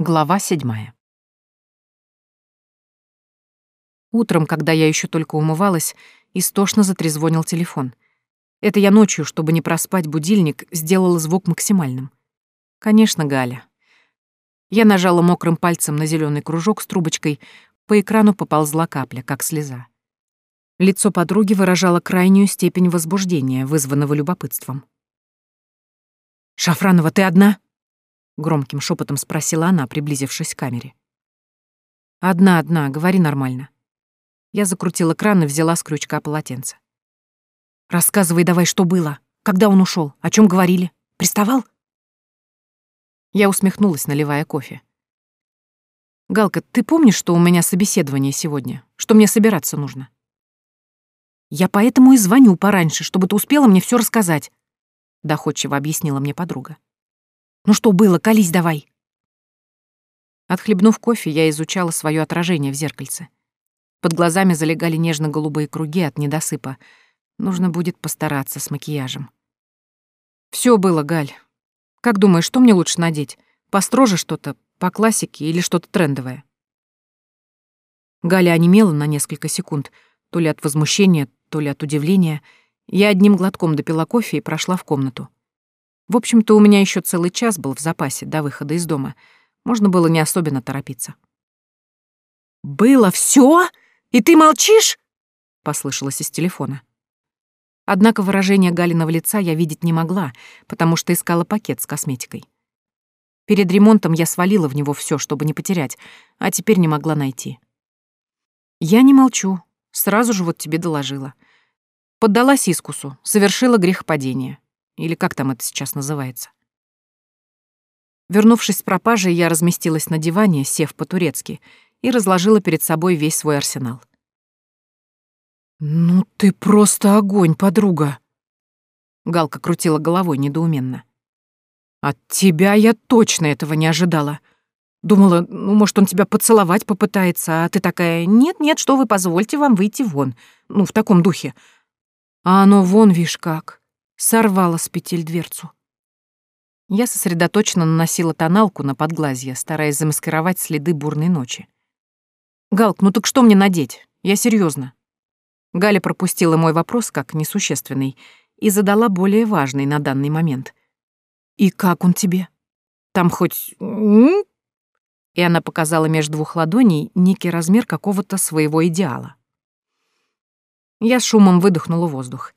Глава седьмая. Утром, когда я еще только умывалась, истошно затрезвонил телефон. Это я ночью, чтобы не проспать будильник, сделала звук максимальным. Конечно, Галя. Я нажала мокрым пальцем на зеленый кружок с трубочкой, по экрану поползла капля, как слеза. Лицо подруги выражало крайнюю степень возбуждения, вызванного любопытством. «Шафранова, ты одна?» Громким шепотом спросила она, приблизившись к камере. «Одна, одна, говори нормально». Я закрутила кран и взяла с крючка полотенце. «Рассказывай давай, что было. Когда он ушел? О чем говорили? Приставал?» Я усмехнулась, наливая кофе. «Галка, ты помнишь, что у меня собеседование сегодня? Что мне собираться нужно?» «Я поэтому и звоню пораньше, чтобы ты успела мне все рассказать», — доходчиво объяснила мне подруга. Ну что было, колись давай. Отхлебнув кофе, я изучала свое отражение в зеркальце. Под глазами залегали нежно-голубые круги от недосыпа. Нужно будет постараться с макияжем. Все было, Галь. Как думаешь, что мне лучше надеть? Построже что-то, по классике или что-то трендовое? Галя онемела на несколько секунд, то ли от возмущения, то ли от удивления. Я одним глотком допила кофе и прошла в комнату. В общем-то, у меня еще целый час был в запасе до выхода из дома. Можно было не особенно торопиться. «Было все? И ты молчишь?» — послышалось из телефона. Однако выражение Галиного лица я видеть не могла, потому что искала пакет с косметикой. Перед ремонтом я свалила в него все, чтобы не потерять, а теперь не могла найти. Я не молчу, сразу же вот тебе доложила. Поддалась искусу, совершила грехопадение. Или как там это сейчас называется? Вернувшись с пропажей, я разместилась на диване, сев по-турецки, и разложила перед собой весь свой арсенал. «Ну ты просто огонь, подруга!» Галка крутила головой недоуменно. «От тебя я точно этого не ожидала. Думала, ну, может, он тебя поцеловать попытается, а ты такая, нет-нет, что вы, позвольте вам выйти вон. Ну, в таком духе. А оно вон, вишь как сорвала с петель дверцу. Я сосредоточенно наносила тоналку на подглазье, стараясь замаскировать следы бурной ночи. «Галк, ну так что мне надеть? Я серьезно. Галя пропустила мой вопрос как несущественный и задала более важный на данный момент. «И как он тебе? Там хоть...» И она показала между двух ладоней некий размер какого-то своего идеала. Я с шумом выдохнула воздух.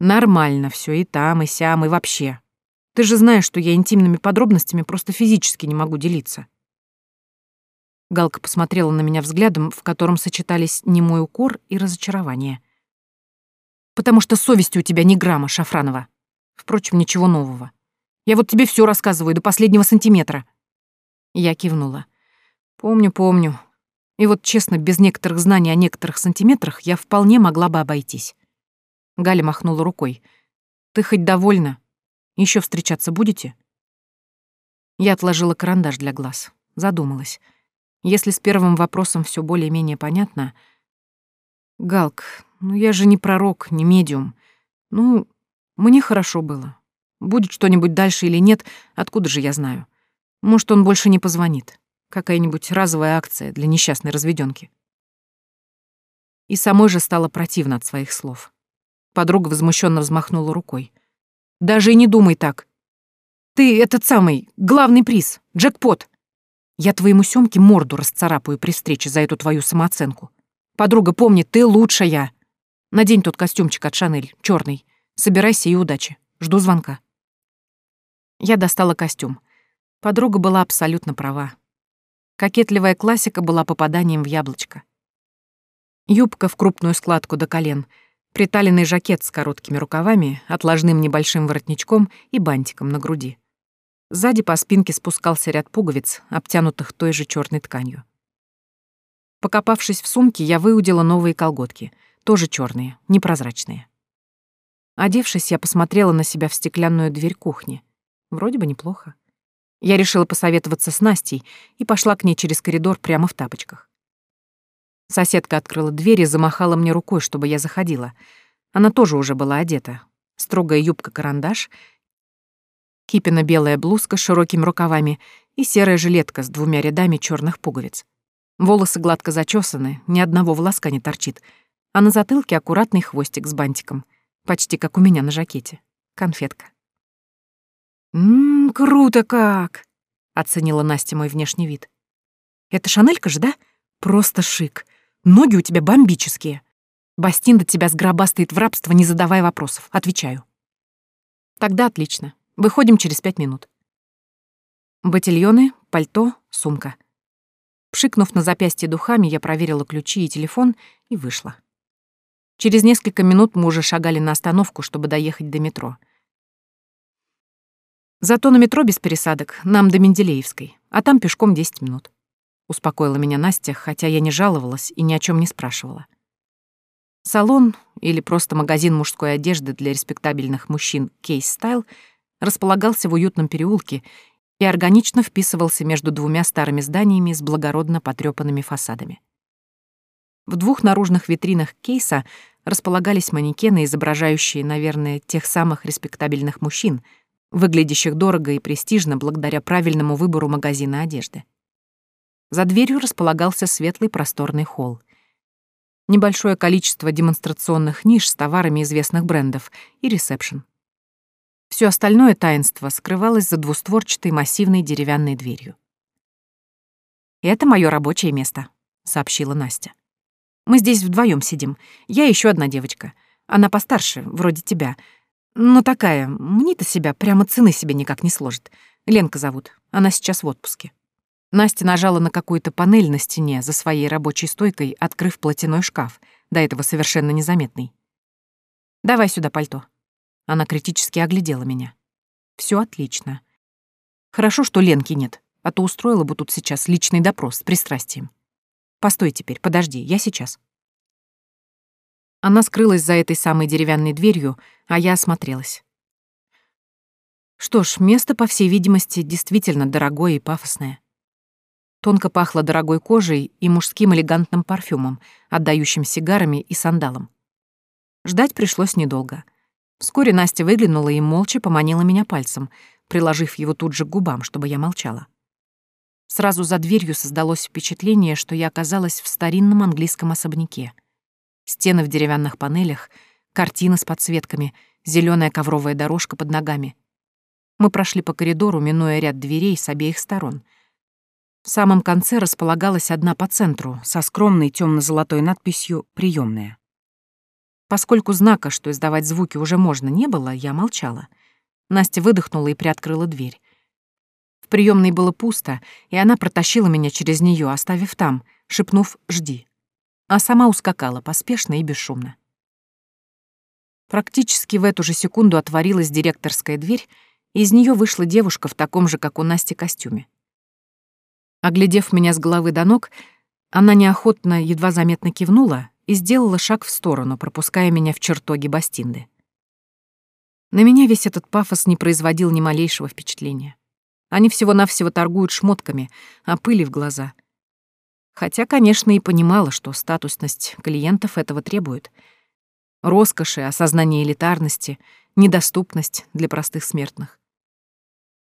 Нормально все и там, и сям, и вообще. Ты же знаешь, что я интимными подробностями просто физически не могу делиться. Галка посмотрела на меня взглядом, в котором сочетались немой укор и разочарование. «Потому что совести у тебя ни грамма, Шафранова. Впрочем, ничего нового. Я вот тебе все рассказываю до последнего сантиметра». Я кивнула. «Помню, помню. И вот, честно, без некоторых знаний о некоторых сантиметрах я вполне могла бы обойтись. Галя махнула рукой. «Ты хоть довольна? Еще встречаться будете?» Я отложила карандаш для глаз. Задумалась. Если с первым вопросом все более-менее понятно... Галк, ну я же не пророк, не медиум. Ну, мне хорошо было. Будет что-нибудь дальше или нет, откуда же я знаю? Может, он больше не позвонит. Какая-нибудь разовая акция для несчастной разведёнки. И самой же стало противно от своих слов. Подруга возмущенно взмахнула рукой. «Даже и не думай так. Ты этот самый, главный приз, джекпот. Я твоему Сёмке морду расцарапаю при встрече за эту твою самооценку. Подруга, помни, ты лучшая. Надень тот костюмчик от Шанель, черный. Собирайся и удачи. Жду звонка». Я достала костюм. Подруга была абсолютно права. Кокетливая классика была попаданием в яблочко. Юбка в крупную складку до колен — Приталенный жакет с короткими рукавами, отложным небольшим воротничком и бантиком на груди. Сзади по спинке спускался ряд пуговиц, обтянутых той же черной тканью. Покопавшись в сумке, я выудила новые колготки, тоже черные, непрозрачные. Одевшись, я посмотрела на себя в стеклянную дверь кухни. Вроде бы неплохо. Я решила посоветоваться с Настей и пошла к ней через коридор прямо в тапочках. Соседка открыла дверь и замахала мне рукой, чтобы я заходила. Она тоже уже была одета. Строгая юбка-карандаш, Кипина белая блузка с широкими рукавами и серая жилетка с двумя рядами черных пуговиц. Волосы гладко зачесаны, ни одного волоска не торчит, а на затылке аккуратный хвостик с бантиком, почти как у меня на жакете. Конфетка. «Ммм, круто как!» — оценила Настя мой внешний вид. «Это Шанелька же, да? Просто шик. Ноги у тебя бомбические. Бастинда тебя сгробастает в рабство, не задавая вопросов. Отвечаю». «Тогда отлично. Выходим через пять минут». Ботильоны, пальто, сумка. Пшикнув на запястье духами, я проверила ключи и телефон и вышла. Через несколько минут мы уже шагали на остановку, чтобы доехать до метро. Зато на метро без пересадок, нам до Менделеевской, а там пешком 10 минут. Успокоила меня Настя, хотя я не жаловалась и ни о чем не спрашивала. Салон или просто магазин мужской одежды для респектабельных мужчин Case Style располагался в уютном переулке и органично вписывался между двумя старыми зданиями с благородно потрёпанными фасадами. В двух наружных витринах кейса располагались манекены, изображающие, наверное, тех самых респектабельных мужчин, выглядящих дорого и престижно благодаря правильному выбору магазина одежды. За дверью располагался светлый просторный холл. Небольшое количество демонстрационных ниш с товарами известных брендов и ресепшн. Все остальное таинство скрывалось за двустворчатой массивной деревянной дверью. «Это мое рабочее место», — сообщила Настя. Мы здесь вдвоем сидим. Я еще одна девочка. Она постарше, вроде тебя. Но такая, мне-то себя прямо цены себе никак не сложит. Ленка зовут. Она сейчас в отпуске. Настя нажала на какую-то панель на стене за своей рабочей стойкой, открыв платяной шкаф, до этого совершенно незаметный. «Давай сюда пальто». Она критически оглядела меня. Все отлично. Хорошо, что Ленки нет, а то устроила бы тут сейчас личный допрос с пристрастием. Постой теперь, подожди, я сейчас. Она скрылась за этой самой деревянной дверью, а я осмотрелась. Что ж, место, по всей видимости, действительно дорогое и пафосное. Тонко пахло дорогой кожей и мужским элегантным парфюмом, отдающим сигарами и сандалом. Ждать пришлось недолго. Вскоре Настя выглянула и молча поманила меня пальцем, приложив его тут же к губам, чтобы я молчала. Сразу за дверью создалось впечатление, что я оказалась в старинном английском особняке. Стены в деревянных панелях, картины с подсветками, зеленая ковровая дорожка под ногами. Мы прошли по коридору, минуя ряд дверей с обеих сторон. В самом конце располагалась одна по центру, со скромной темно-золотой надписью «Приемная». Поскольку знака, что издавать звуки уже можно, не было, я молчала. Настя выдохнула и приоткрыла дверь приемной было пусто, и она протащила меня через нее, оставив там, шепнув «жди». А сама ускакала поспешно и бесшумно. Практически в эту же секунду отворилась директорская дверь, и из нее вышла девушка в таком же, как у Насти, костюме. Оглядев меня с головы до ног, она неохотно, едва заметно кивнула и сделала шаг в сторону, пропуская меня в чертоги Бастинды. На меня весь этот пафос не производил ни малейшего впечатления. Они всего-навсего торгуют шмотками, а пыли в глаза. Хотя, конечно, и понимала, что статусность клиентов этого требует. Роскоши, осознание элитарности, недоступность для простых смертных.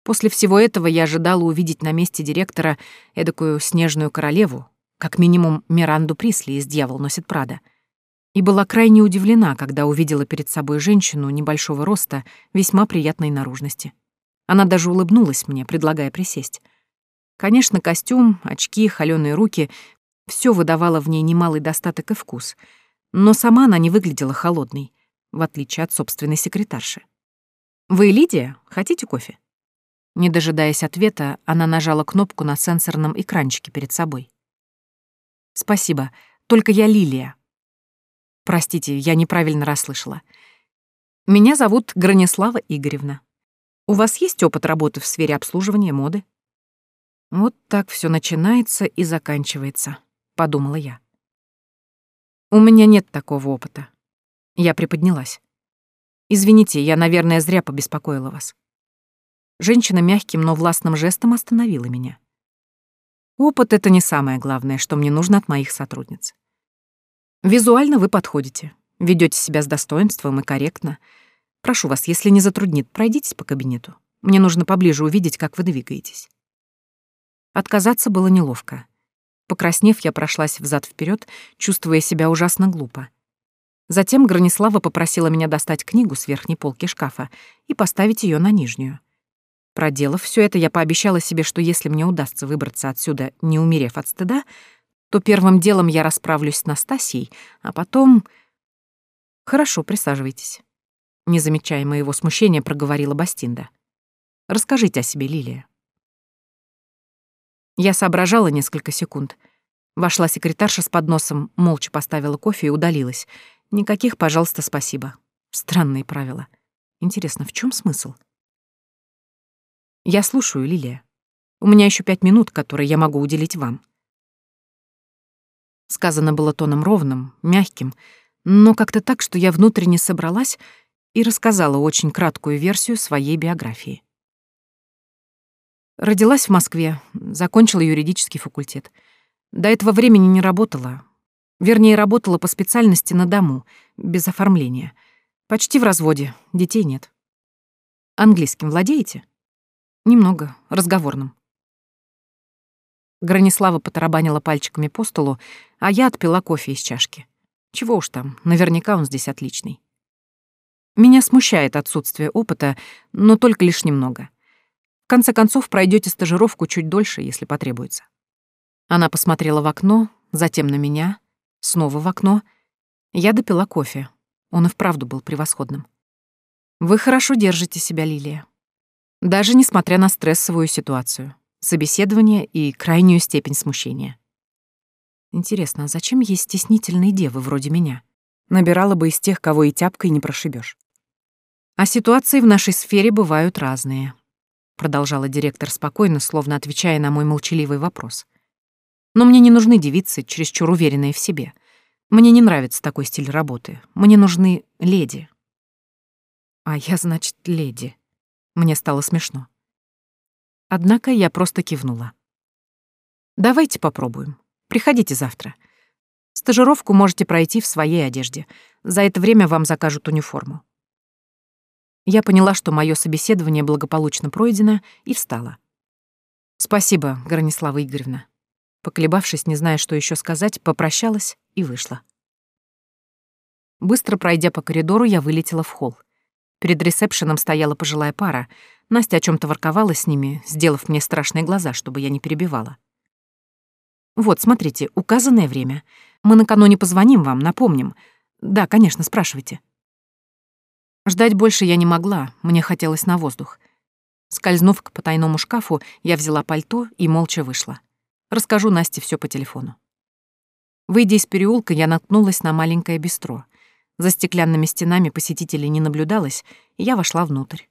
После всего этого я ожидала увидеть на месте директора эдакую снежную королеву, как минимум Миранду Присли из «Дьявол носит Прада», и была крайне удивлена, когда увидела перед собой женщину небольшого роста, весьма приятной наружности. Она даже улыбнулась мне, предлагая присесть. Конечно, костюм, очки, холёные руки — все выдавало в ней немалый достаток и вкус. Но сама она не выглядела холодной, в отличие от собственной секретарши. «Вы Лидия? Хотите кофе?» Не дожидаясь ответа, она нажала кнопку на сенсорном экранчике перед собой. «Спасибо, только я Лилия». «Простите, я неправильно расслышала. Меня зовут Гранислава Игоревна. У вас есть опыт работы в сфере обслуживания моды? Вот так все начинается и заканчивается, подумала я. У меня нет такого опыта. Я приподнялась. Извините, я, наверное, зря побеспокоила вас. Женщина мягким, но властным жестом остановила меня. Опыт — это не самое главное, что мне нужно от моих сотрудниц. Визуально вы подходите, ведете себя с достоинством и корректно — Прошу вас, если не затруднит, пройдитесь по кабинету. Мне нужно поближе увидеть, как вы двигаетесь». Отказаться было неловко. Покраснев, я прошлась взад вперед, чувствуя себя ужасно глупо. Затем Гранислава попросила меня достать книгу с верхней полки шкафа и поставить ее на нижнюю. Проделав все это, я пообещала себе, что если мне удастся выбраться отсюда, не умерев от стыда, то первым делом я расправлюсь с Настасией, а потом... Хорошо, присаживайтесь. Не замечая моего смущения, проговорила Бастинда. Расскажите о себе, Лилия. Я соображала несколько секунд. Вошла секретарша с подносом, молча поставила кофе и удалилась. Никаких, пожалуйста, спасибо. Странные правила. Интересно, в чем смысл? Я слушаю, Лилия. У меня еще пять минут, которые я могу уделить вам. Сказано было тоном ровным, мягким, но как-то так, что я внутренне собралась и рассказала очень краткую версию своей биографии. Родилась в Москве, закончила юридический факультет. До этого времени не работала. Вернее, работала по специальности на дому, без оформления. Почти в разводе, детей нет. Английским владеете? Немного, разговорным. Гранислава потарабанила пальчиками по столу, а я отпила кофе из чашки. Чего уж там, наверняка он здесь отличный. Меня смущает отсутствие опыта, но только лишь немного. В конце концов, пройдете стажировку чуть дольше, если потребуется. Она посмотрела в окно, затем на меня, снова в окно. Я допила кофе. Он и вправду был превосходным. Вы хорошо держите себя, Лилия. Даже несмотря на стрессовую ситуацию, собеседование и крайнюю степень смущения. Интересно, а зачем есть стеснительные девы вроде меня? Набирала бы из тех, кого и тяпкой не прошибешь. А ситуации в нашей сфере бывают разные продолжала директор спокойно, словно отвечая на мой молчаливый вопрос. Но мне не нужны девицы, чересчур уверенные в себе. Мне не нравится такой стиль работы. Мне нужны леди. А я, значит, леди. Мне стало смешно. Однако я просто кивнула. Давайте попробуем. Приходите завтра. Стажировку можете пройти в своей одежде. За это время вам закажут униформу. Я поняла, что мое собеседование благополучно пройдено, и встала. «Спасибо, Гранислава Игоревна». Поколебавшись, не зная, что еще сказать, попрощалась и вышла. Быстро пройдя по коридору, я вылетела в холл. Перед ресепшеном стояла пожилая пара. Настя о чем то ворковала с ними, сделав мне страшные глаза, чтобы я не перебивала. «Вот, смотрите, указанное время. Мы накануне позвоним вам, напомним. Да, конечно, спрашивайте». Ждать больше я не могла, мне хотелось на воздух. Скользнув к потайному шкафу, я взяла пальто и молча вышла. Расскажу Насте все по телефону. Выйдя из переулка, я наткнулась на маленькое бистро. За стеклянными стенами посетителей не наблюдалось, и я вошла внутрь.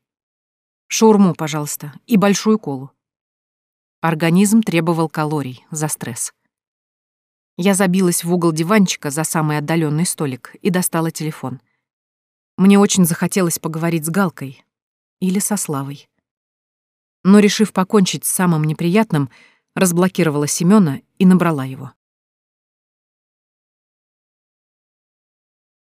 «Шаурму, пожалуйста, и большую колу». Организм требовал калорий за стресс. Я забилась в угол диванчика за самый отдаленный столик и достала телефон — мне очень захотелось поговорить с Галкой или со Славой. Но, решив покончить с самым неприятным, разблокировала Семёна и набрала его.